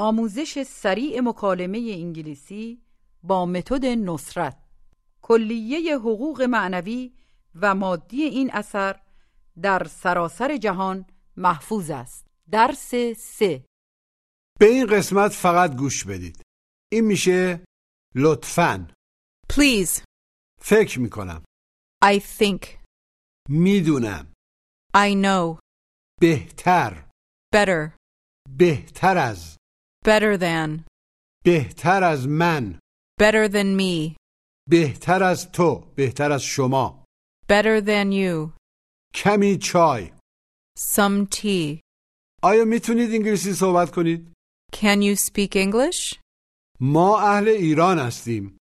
آموزش سریع مکالمه انگلیسی با متد نصرت. کلیه حقوق معنوی و مادی این اثر در سراسر جهان محفوظ است. درس سه. به این قسمت فقط گوش بدید. این میشه لطفاً. Please. فکر می‌کنم. I think. می‌دونم. I know. بهتر. Better. بهتر از. Better than. بهتر از من Better than me. بهتر از تو بهتر از شما Better than you. کمی چای Some tea. آیا میتونید انگلیسی صحبت کنید؟ Can you speak English? ما اهل ایران هستیم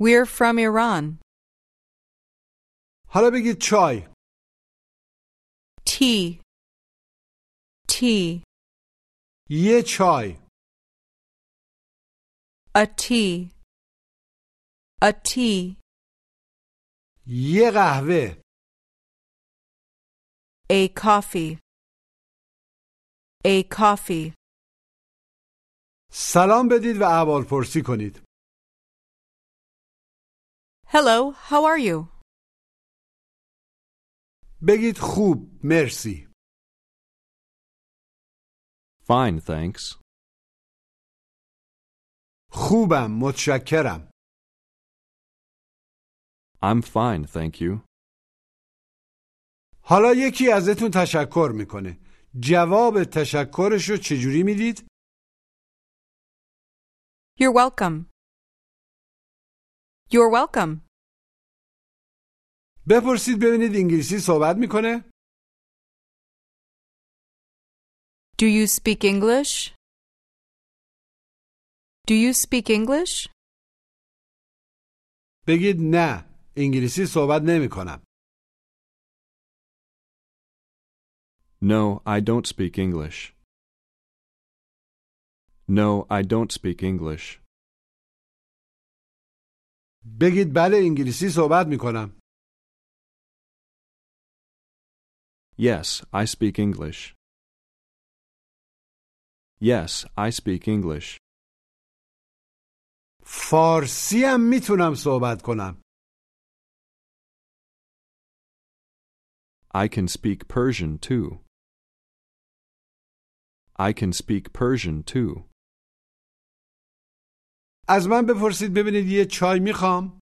We're from Iran. حالا بگید چای Tea. Tea. یه چای A tea. A tea. یه قهوه A coffee. A coffee. سلام بدید و احوال پرسی کنید Hello, how are you? بگید خوب مرسی Fine, thanks. خوبم متشکرم I'm fine, thank you. حالا یکی ازتون تشکر می‌کنه جواب تشکرش رو چجوری می‌دید؟ You're welcome. You're welcome. بپرسید ببینید انگلیسی صحبت می‌کنه؟ Do you speak English? Do you speak English? بگید نه انگلیسی صحبت نمیکنم No, I don't speak English. No, I don't speak English. بگید بله انگلیسی صحبت میکنم Yes, I speak English. Yes, I speak English. فارسی هم می‌تونم صحبت کنم I can speak Persian too. I can speak Persian too. از من بپرسید ببینید یه چای می‌خوام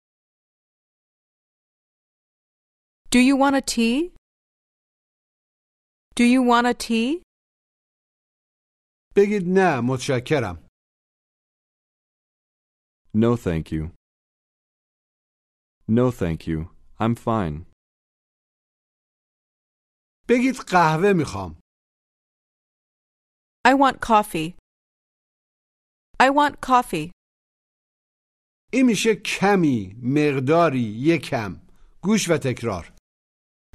Do you want a tea? Do you want a tea? بگید نه متشکرم No, thank you. No, thank you. I'm fine. بگید قهوه میخوام I want coffee. I want coffee. این میشه کمی مقداری یکم گوش و تکرار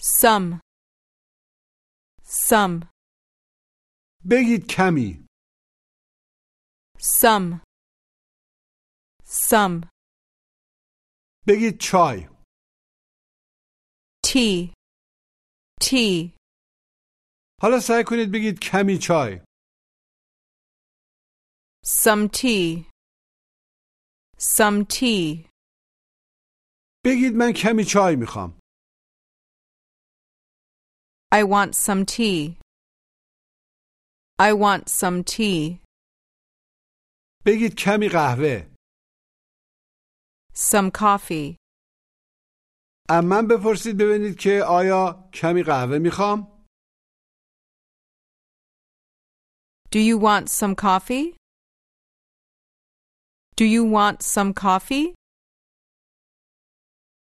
Some. Some. بگید کمی Some. Some. بگید چای Tea. Tea. حالا سعی کنید بگید کمی چای Some tea. Some tea. بگید من کمی چای میخوام I want some tea. I want some tea. بگید کمی قهوه Some coffee. من بپرسید ببینید که آیا کمی قهوه میخوام Do you want some coffee? Do you want some coffee?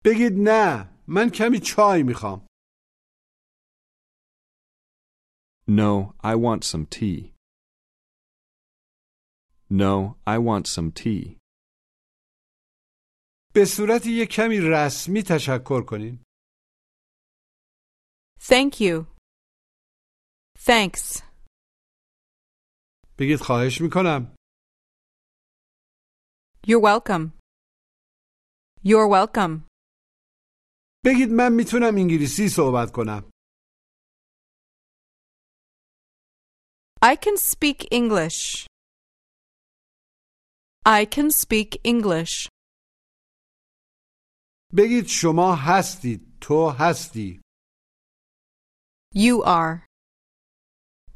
بگید نه من کمی چای میخوام No, I want some tea. No, I want some tea. به صورت یک کمی رسمی تشکر کنین Thank you. Thanks. بگید خواهش می‌کنم You're welcome. You're welcome. بگید من می‌تونم انگلیسی صحبت کنم I can speak English. I can speak English. بگید شما هستید تو هستی You are.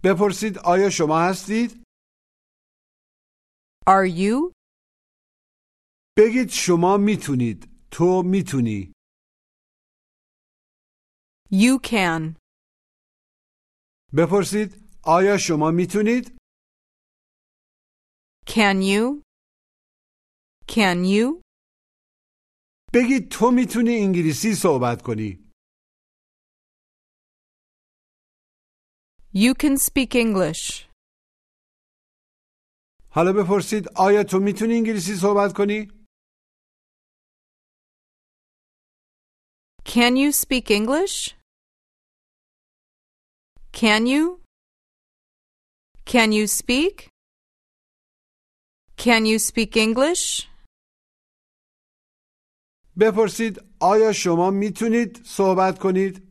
بپرسید آیا شما هستید Are you? بگید شما می‌تونید تو می‌تونی You can. بپرسید آیا شما می‌تونید Can you? Can you? بگید تو میتونی انگلیسی صحبت کنی You can speak English. حالا بپرسید آیا تو میتونی انگلیسی صحبت کنی Can you speak English? Can you? Can you speak? Can you speak English? بپرسید آیا شما می‌تونید صحبت کنید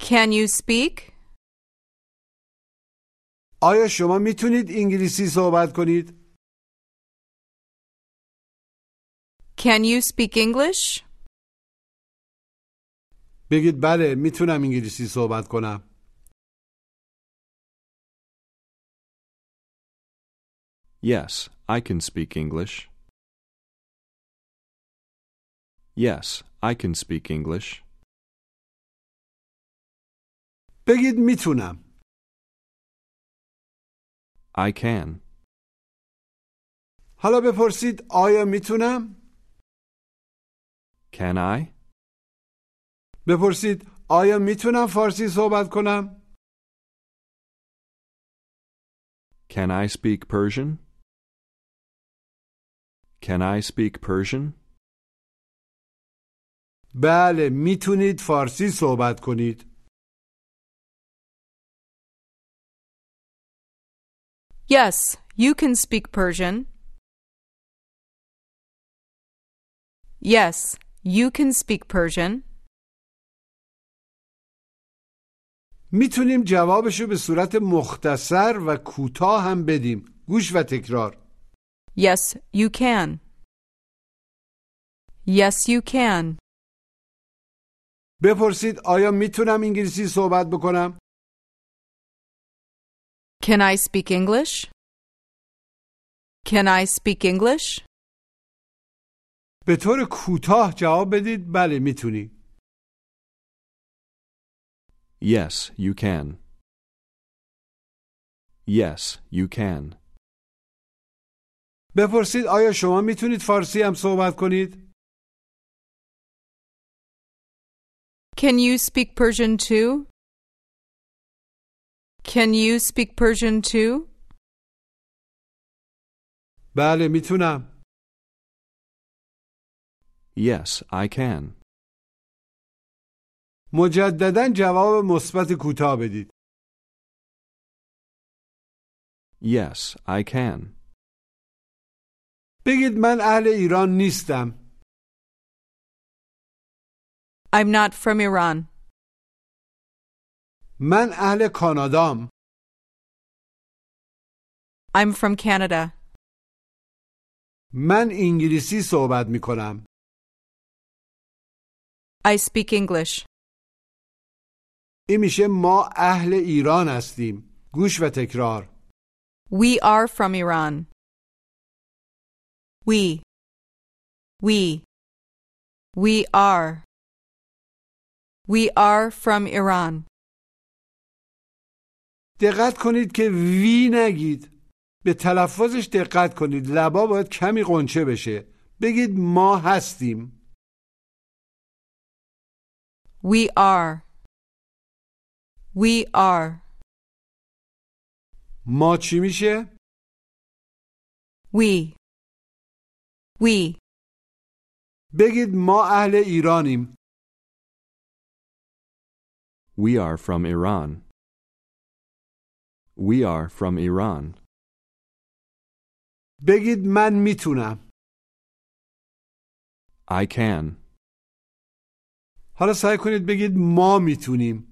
Can you speak? آیا شما می‌تونید انگلیسی صحبت کنید Can you speak English? بگید بله می‌تونم انگلیسی صحبت کنم Yes, I can speak English. Yes, I can speak English. بگید میتونم I can. حالا بپرسید آیا میتونم Can I? بپرسید آیا میتونم فارسی صحبت کنم Can I speak Persian? Can I speak Persian? بله می‌تونید فارسی صحبت کنید Yes, you can speak Persian. Yes, you can speak Persian. می‌تونیم جوابشو به صورت مختصر و کوتاه هم بدیم گوش و تکرار Yes, you can. Yes, you can. بپرسید آیا می‌تونم انگلیسی صحبت بکنم Can I speak English? Can I speak English? به طور کوتاه جواب بدید بله می‌تونی Yes, you can. Yes, you can. بپرسید آیا شما می‌تونید فارسی هم صحبت کنید Can you speak Persian too? Can you speak Persian too? بله میتونم Yes, I can. مجددا جواب مثبت کوتاه بدید Yes, I can. بگید من اهل ایران نیستم I'm not from Iran. من اهل کانادام I'm from Canada. من انگلیسی صحبت می کنم I speak English. این میشه ما اهل ایران هستیم گوش و تکرار We are from Iran. We. We. We are. We are from Iran. دقت کنید که وی نگید به تلفظش دقت کنید لبا باید کمی قنچه بشه بگید ما هستیم We are. We are. ما چی میشه؟ We. We. بگید ما اهل ایرانیم We are from Iran. We are from Iran. بگید من میتونم I can. حالا سعی کنید بگید ما میتونیم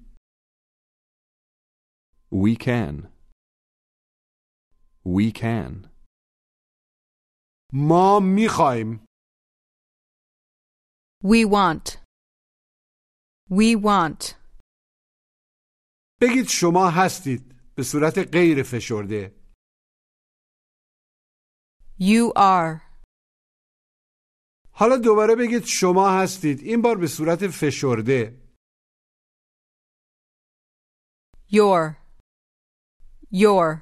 We can. We can. ما میخوایم We want. We want. بگید شما هستید به صورت غیر فشرده You are. حالا دوباره بگید شما هستید این بار به صورت فشرده Your. Your.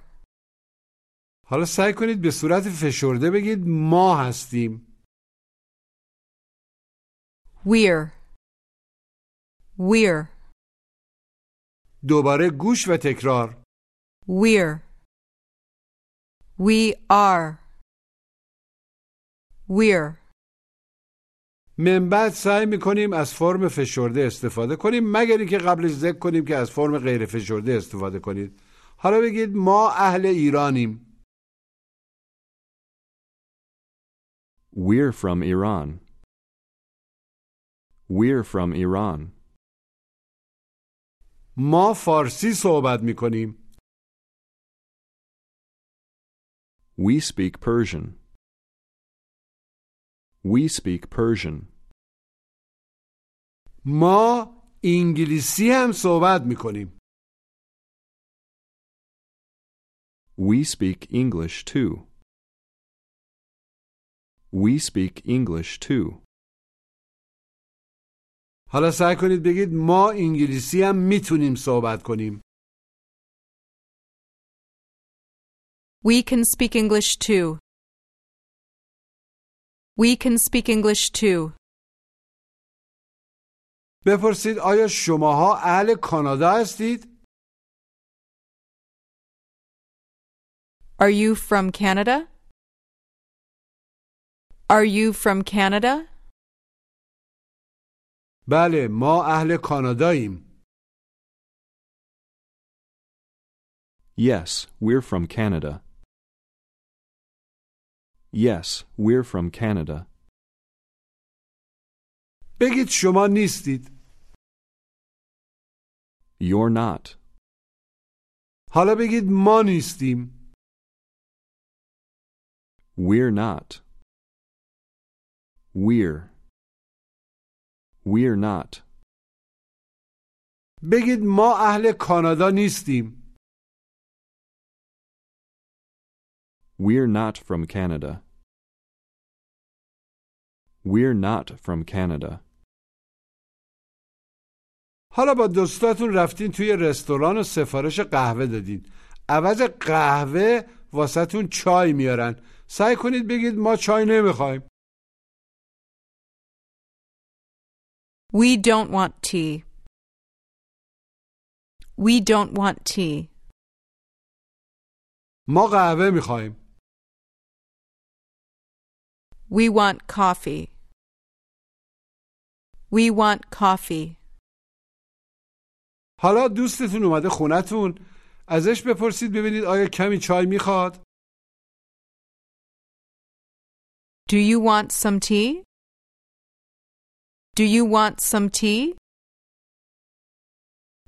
حالا سعی کنید به صورت فشرده بگید ما هستیم We're. We're. دوباره گوش و تکرار We're. We are. We're. من بعد سعی می‌کنیم از فرم فشرده استفاده کنیم مگر اینکه قبلش ذکر کنیم که از فرم غیر فشرده استفاده کنید حالا بگید ما اهل ایرانیم We're from Iran. We're from Iran. ما فارسی صحبت میکنیم We speak Persian. We speak Persian. ما انگلیسی هم صحبت میکنیم We speak English too. We speak English too. حالا سعی کنید بگید ما انگلیسی هم می‌تونیم صحبت کنیم We can speak English too. We can speak English too. بپرسید آیا شماها اهل کانادا هستید؟ Are you from Canada? Are you from Canada? بله ما اهل کاناداییم Yes, we're from Canada. Yes, we're from Canada. بگید شما نیستید You're not. حالا بگید ما نیستیم We're not. We're. We're not. بگید ما اهل کانادا نیستیم We're not from Canada. We're not from Canada. حالا با دوستاتون رفتین توی رستوران و سفارش قهوه دادین عوض قهوه واسهتون چای میارن سعی کنید بگید ما چای نمی‌خوایم We don't want tea. We don't want tea. ما قهوه میخوایم We want coffee. We want coffee. حالا دوستتون اومده خونتون ازش بپرسید ببینید آیا کمی چای میخواد Do you want some tea? Do you want some tea?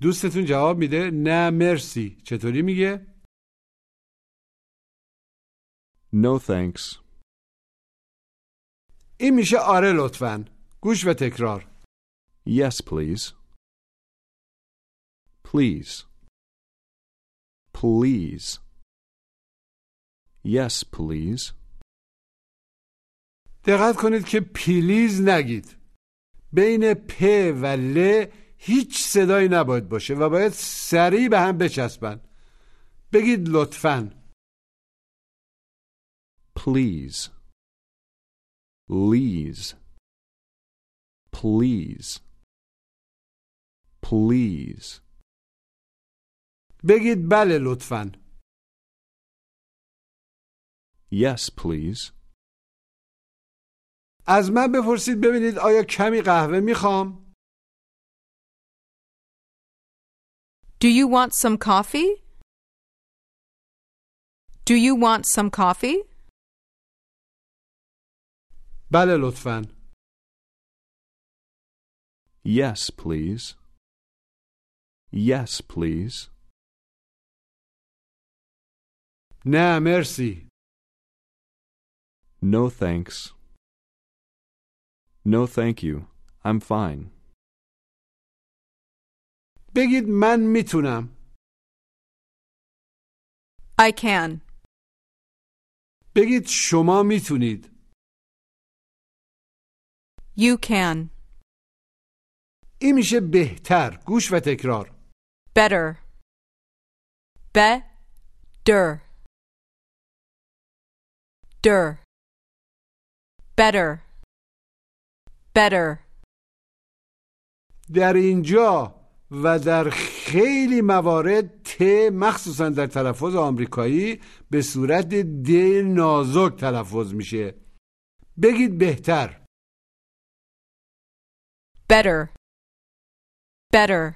دوستتون جواب میده نه مرسی چطوری میگه No thanks. این میشه آره لطفا گوش و تکرار Yes, please. Please. Please. Yes, please. دقت کنید که پلیز نگید بین پ و ل هیچ صدایی نباید باشه و باید سریع به هم بچسبن بگید لطفا Please. Please. Please. Please. بگید بله لطفا Yes, please. از من بپرسید ببینید آیا کمی قهوه میخوام Do you want some coffee? Do you want some coffee? بله لطفا Yes, please. Yes, please. نه مرسی No thanks. No thank you. I'm fine. بگید من میتونم I can. بگید شما میتونید You can. این میشه بهتر گوش و تکرار Better. Better. Der. Better. Better. در اینجا و در خیلی موارد ت مخصوصا در تلفظ آمریکایی به صورت د نازک تلفظ میشه بگید بهتر Better. Better.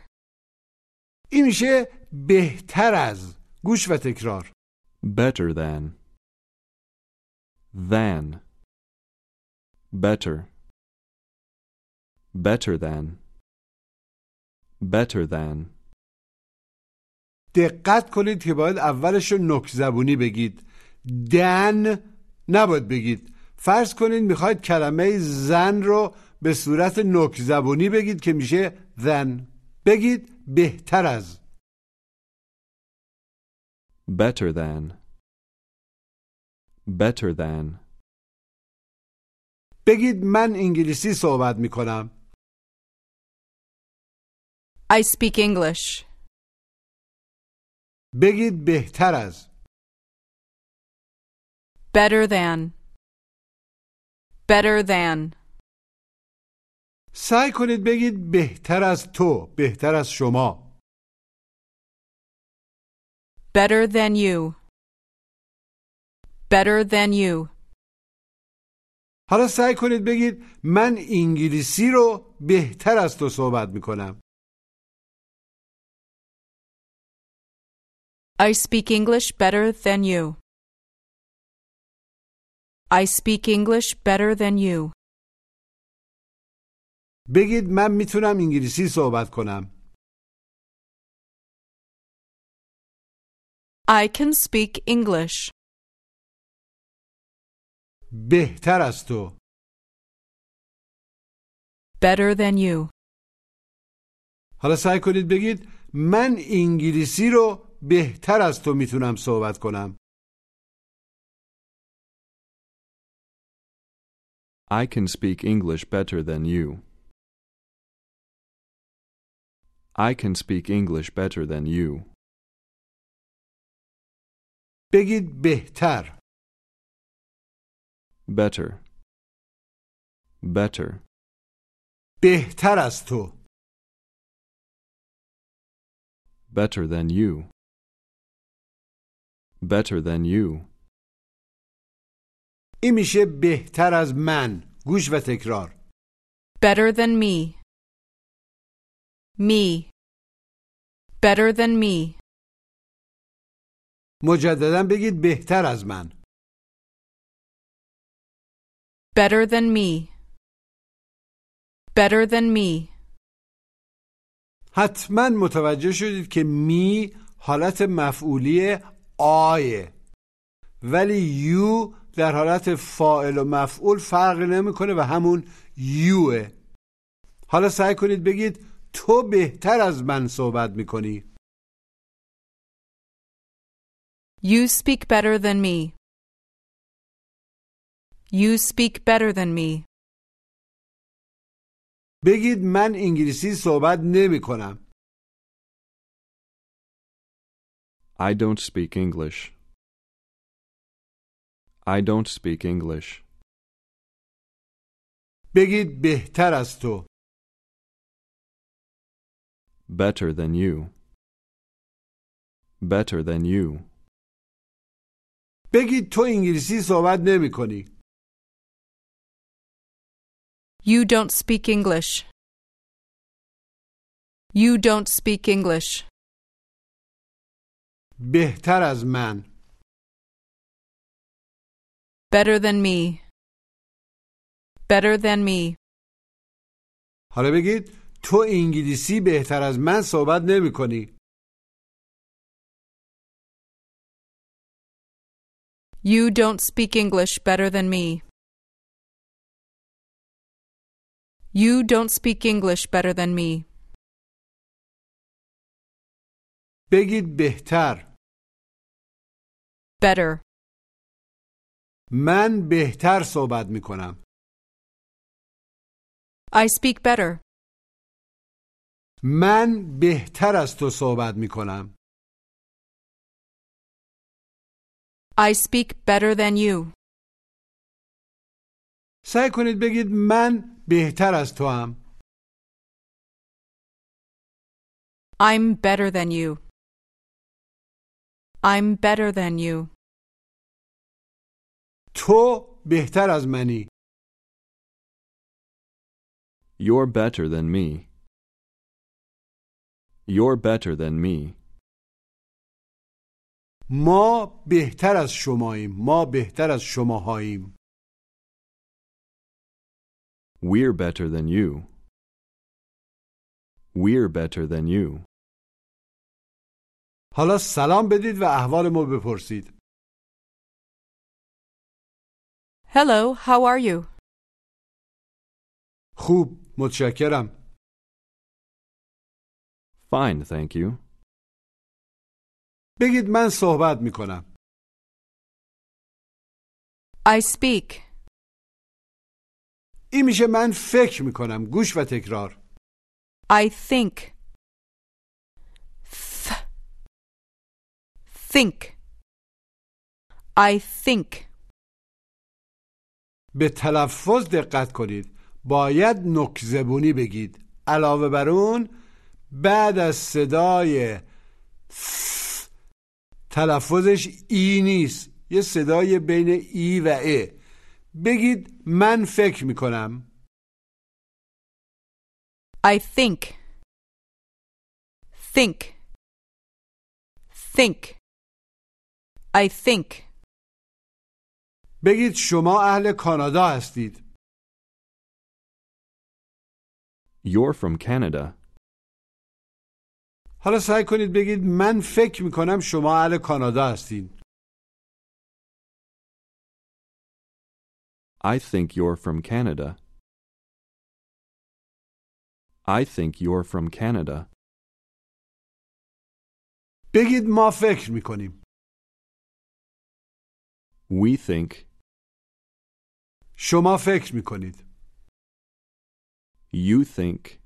این میشه بهتر از گوش و تکرار Better than. Than. Better. Better than. Better than. دقت کنید که باید اولش رو نک زبونی بگید دن نباید بگید فرض کنید می‌خواید کلمه زن رو به صورت نک زبونی بگید که میشه زن بگید بهتر از Better than. Better than. بگید من انگلیسی صحبت می‌کنم I speak English. بگید بهتر از Better than. Better than. سعی کنید بگید بهتر از تو بهتر از شما Better than you. Better than you. حالا سعی کنید بگید من انگلیسی رو بهتر از تو صحبت می‌کنم I speak English better than you. I speak English better than you. بگید من میتونم انگلیسی صحبت کنم I can speak English بهتر از تو better than you. حالا سعی کنید بگید من انگلیسی رو بهتر از تو میتونم صحبت کنم I can speak English better than you. I can speak English better than you. بگید بهتر Better. Better. بهتر از تو Better than you. Better than you. این میشه بهتر از من گوش و تکرار Better than me. Me. Better than me. مجددا بگید بهتر از من Better than me. Better than me. حتما متوجه شدید که می حالت مفعولی آیه ولی یو در حالت فاعل و مفعول فرق نمی‌کنه و همون یوه حالا سعی کنید بگید تو بهتر از من صحبت می‌کنی You speak better than me. You speak better than me. بگید من انگلیسی صحبت نمی کنم I don't speak English. I don't speak English. بگید بهتر از تو Better than you. Better than you. بگید تو انگلیسی صحبت نمی کنی You don't speak English. You don't speak English. بهتر از من Better than me. Better than me. حالا بگید تو انگلیسی بهتر از من صحبت نمی کنی You don't speak English better than me. You don't speak English better than me. بگید بهتر Better. من بهتر صحبت می کنم I speak better. من بهتر از تو صحبت می کنم I speak better than you. سعی کنید بگید من بهتر از تو هم I'm better than you. I'm better than you. تو بهتر از منی You're better than me. You're better than me. ما بهتر از شماییم ما بهتر از شماهاییم We're better than you. We're better than you. حالا سلام بدید و احوال ما بپرسید Hello, how are you? خوب متشکرم Fine, thank you. بگید من صحبت می کنم I speak. این میشه من فکر می کنم گوش و تکرار I think. Think. I think. به تلفظ دقت کنید باید نکزبونی بگید علاوه بر اون بعد از صدای ث تلفظش ای نیست یه صدای بین ای و ا بگید من فکر می کنم I think. Think. Think. I think. بگید شما اهل کانادا هستید You're from Canada. حالا سعی کنید بگید من فکر می کنم شما اهل کانادا هستید I think you're from Canada. I think you're from Canada. بگید ما فکر می کنیم We think. شما فکر می کنید You think.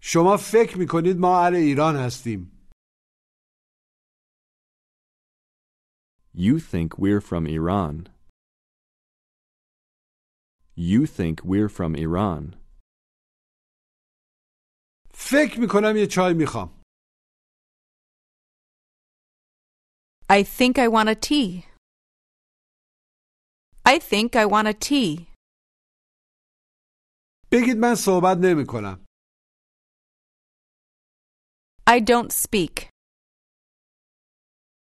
شما فکر می کنید ما اهل ایران هستیم You think we're from Iran. You think we're from Iran. فکر می کنم یه چای می خوام I think I want a tea. I think I want a tea. بگید من صحبت نمی کنم I don't speak.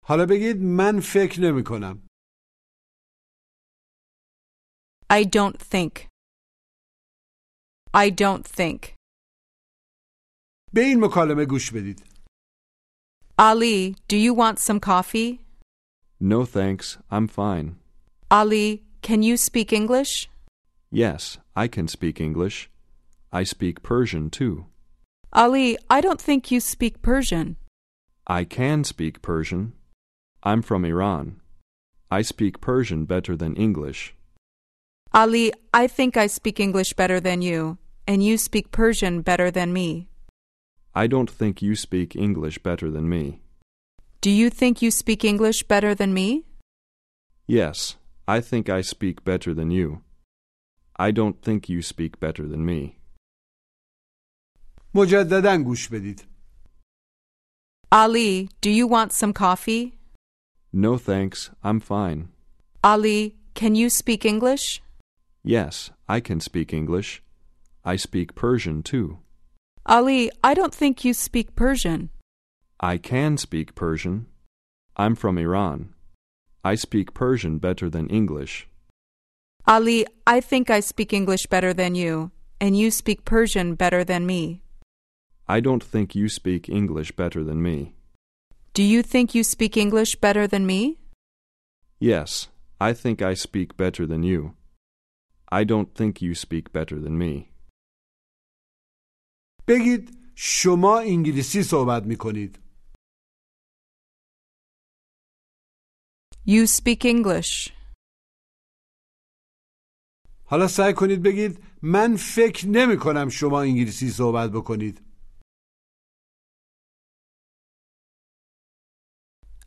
حالا بگید من فکر نمی کنم I don't think. I don't think. به این مکالمه گوش بدید Ali, do you want some coffee? No thanks, I'm fine. Ali, can you speak English? Yes, I can speak English. I speak Persian too. Ali, I don't think you speak Persian. I can speak Persian. I'm from Iran. I speak Persian better than English. Ali, I think I speak English better than you, and you speak Persian better than me. I don't think you speak English better than me. Do you think you speak English better than me? Yes, I think I speak better than you. I don't think you speak better than me. مجددا گوش بدید Ali, do you want some coffee? No thanks, I'm fine. Ali, can you speak English? Yes, I can speak English. I speak Persian too. Ali, I don't think you speak Persian. I can speak Persian. I'm from Iran. I speak Persian better than English. Ali, I think I speak English better than you, and you speak Persian better than me. I don't think you speak English better than me. Do you think you speak English better than me? Yes, I think I speak better than you. I don't think you speak better than me. بگید شما انگلیسی صحبت می کنید You speak English. حالا سعی کنید بگید من فکر نمی کنم شما انگلیسی صحبت بکنید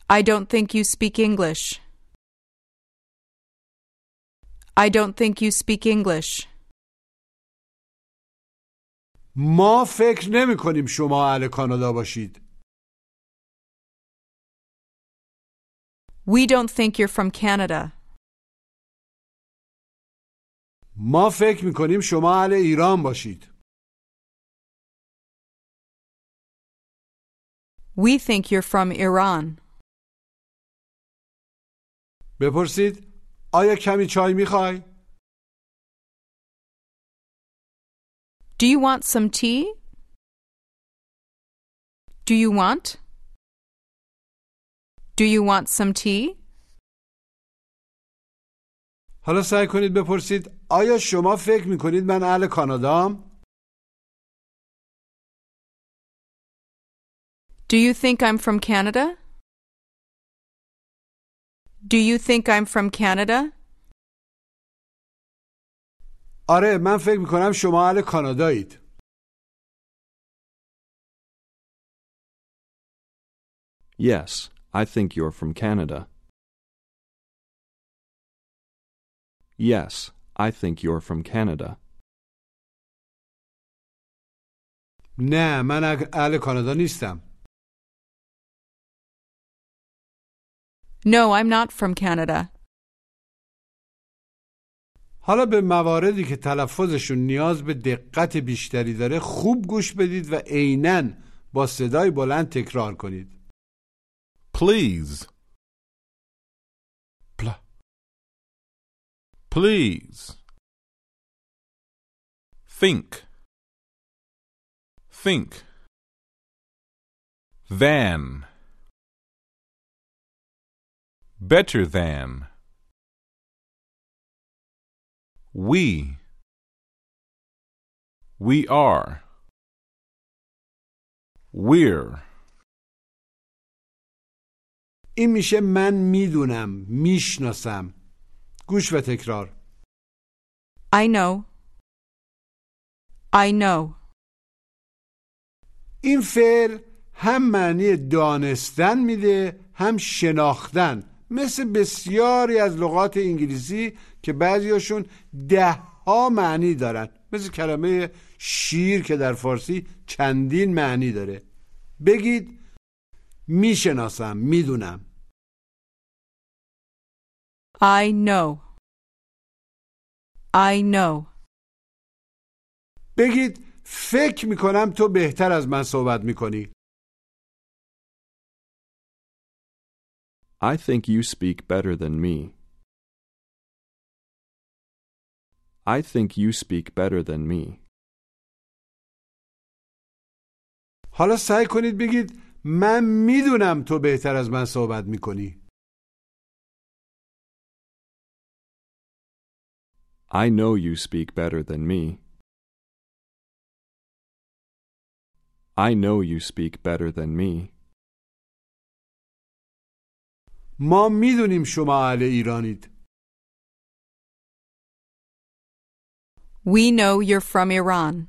I don't think you speak English. I don't think you speak English. ما فکر نمی کنیم شما اهل کانادا باشید We don't think you're from Canada. ما فکر می کنیم شما اهل ایران باشید We think you're from Iran. بپرسید آیا کمی چای می خوای؟ Do you want some tea? Do you want? Do you want some tea? حالا سعی کنید بپرسید آیا شما فکر می کنید من اهل کانادام؟ Do you think I'm from Canada? Do you think I'm from Canada? آره من فکر می کنم شما اهل کانادایید Yes, I think you're from Canada. Yes, I think you're from Canada. نه من اهل کانادا نیستم No, I'm not from Canada. حالا به مواردی که تلفظشون نیاز به دقت بیشتری داره خوب گوش بدید و عینا با صدای بلند تکرار کنید Please. Pl- Please. Think. Think. Than. Better than. We. We are. We're. این میشه من می‌دونم می‌شناسم. گوش و تکرار. I know. I know. این فعل هم معنی دانستن میده هم شناختن. مثل بسیاری از لغات انگلیسی که بعضیاشون ده ها معنی دارن. مثل کلمه شیر که در فارسی چندین معنی داره. بگید می‌شناسم می‌دونم. I know. I know. بگید فکر می‌کنم تو بهتر از من صحبت می‌کنی I think you speak better than me. I think you speak better than me. حالا سعی کنید بگید من می‌دونم تو بهتر از من صحبت می‌کنی I know you speak better than me. I know you speak better than me. ما میدونیم شما اهل ایرانید We know you're from Iran.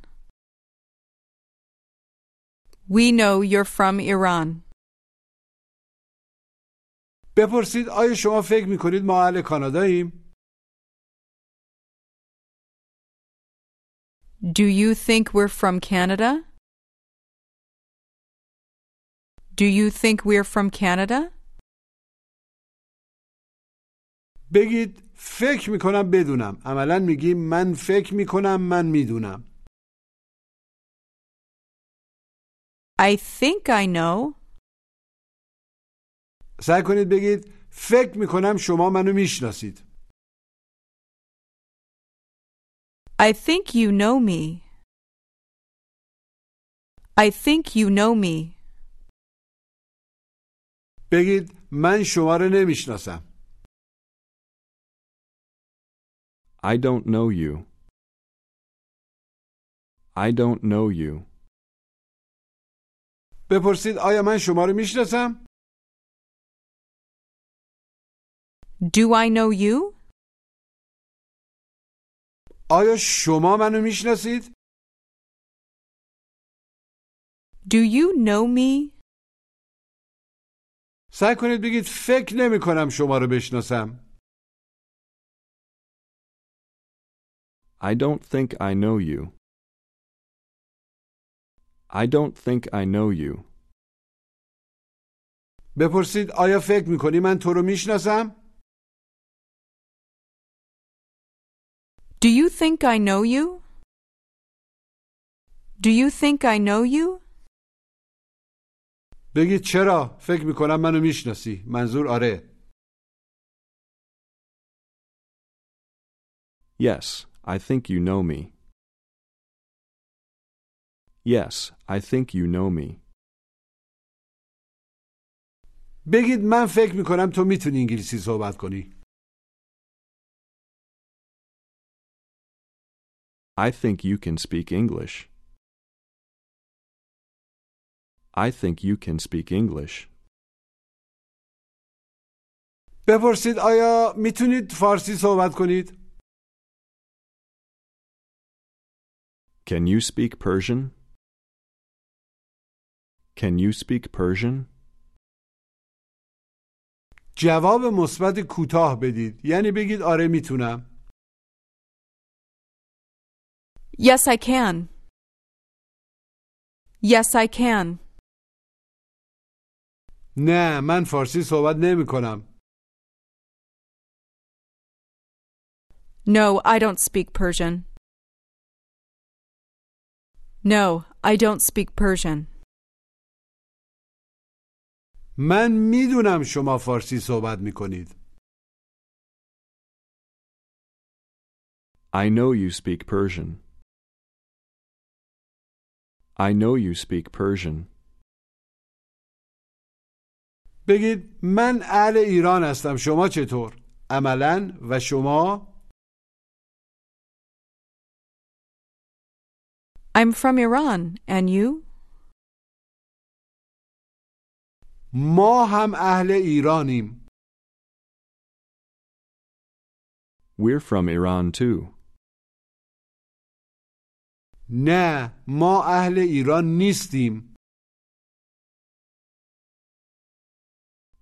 We know you're from Iran. بپرسید آیا شما فکر میکنید ما اهل کاناداییم Do you think we're from Canada? Do you think we're from Canada? بگید فکر می‌کنم بدونم عملا میگیم من فکر می‌کنم من می‌دونم I think I know. سعی کنید بگید فکر می‌کنم شما منو می‌شناسید I think you know me. I think you know me. بگید من شما رو نمیشناسم I don't know you. I don't know you. بپرسید آیا من شما رو میشناسم؟ Do I know you? آیا شما منو می‌شناسید؟ Do you know me? سعی کنید بگید فکر نمی کنم شما رو بشناسم. I don't think I know you. I don't think I know you. بپرسید آیا فکر می‌کنی من تو رو می‌شناسم؟ Do you think I know you? Do you think I know you? بگید چرا فکر میکنم منو میشناسی منظور آره Yes, I think you know me. Yes, I think you know me. بگید من فکر میکنم تو میتونی انگلیسی صحبت کنی I think you can speak English. I think you can speak English. بپرسید آیا میتونید فارسی صحبت کنید Can you speak Persian? Can you speak Persian? جواب مثبت کوتاه بدید یعنی بگید آره میتونم Yes, I can. Yes, I can. نه من فارسی صحبت نمی کنم No, I don't speak Persian. No, I don't speak Persian. من میدونم شما فارسی صحبت می کنید I know you speak Persian. I know you speak Persian. بگید من اهل ایران هستم شما چطور عملا و شما I'm from Iran, and you? ما هم اهل ایرانیم We're from Iran too. نه ما اهل ایران نیستیم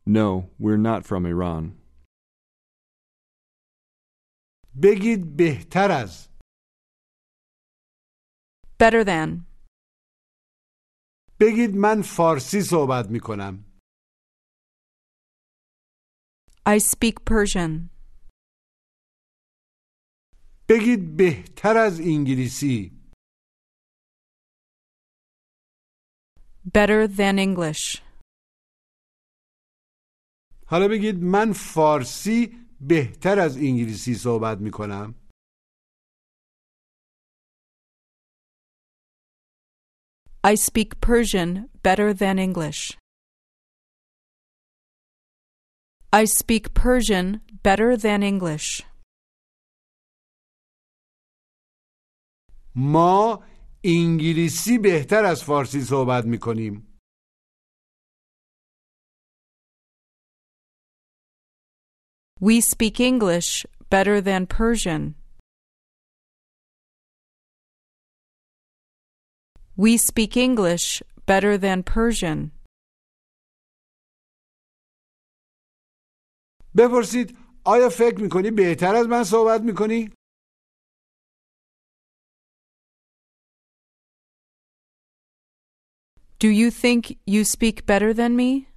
No, we're not from Iran. بگید بهتر از Better than. بگید من فارسی صحبت می کنم I speak Persian. بگید بهتر از انگلیسی Better than English. حالا بگید من فارسی بهتر از انگلیسی صحبت می کنم I speak Persian better than English. I speak Persian better than English. ما انگلیسی بهتر از فارسی صحبت می کنیم. We speak English better than Persian. We speak English better than Persian. بپرسید آیا فکر می‌کنی بهتر از من صحبت می‌کنی؟ Do you think you speak better than me?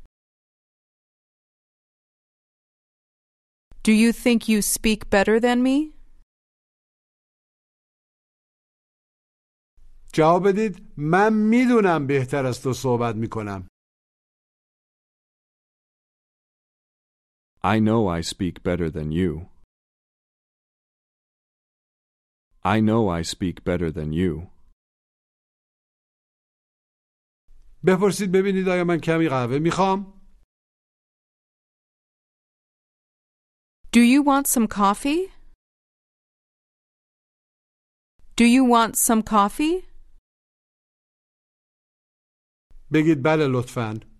Do you think you speak better than me? جواب بدید من میدونم بهتر از تو صحبت می کنم I know I speak better than you. I know I speak better than you. بپرسید ببینید آیا من کمی قهوه میخوام؟ Do you want some coffee? Do you want some coffee? بگید بله لطفا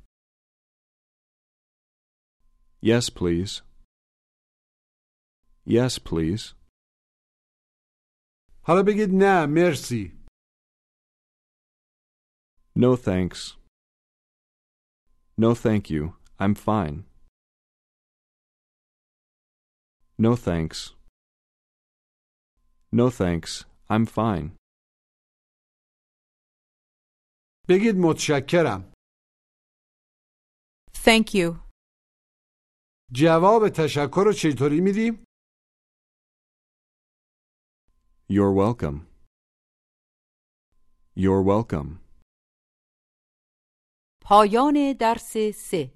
Yes, please. Yes, please. حالا بگید نه مرسی No thanks. No thank you. I'm fine. No thanks. No thanks. I'm fine. بگید متشکرم Thank you. جواب تشکر رو چطوری میدیم؟ You're welcome. You're welcome. پایان درس سه.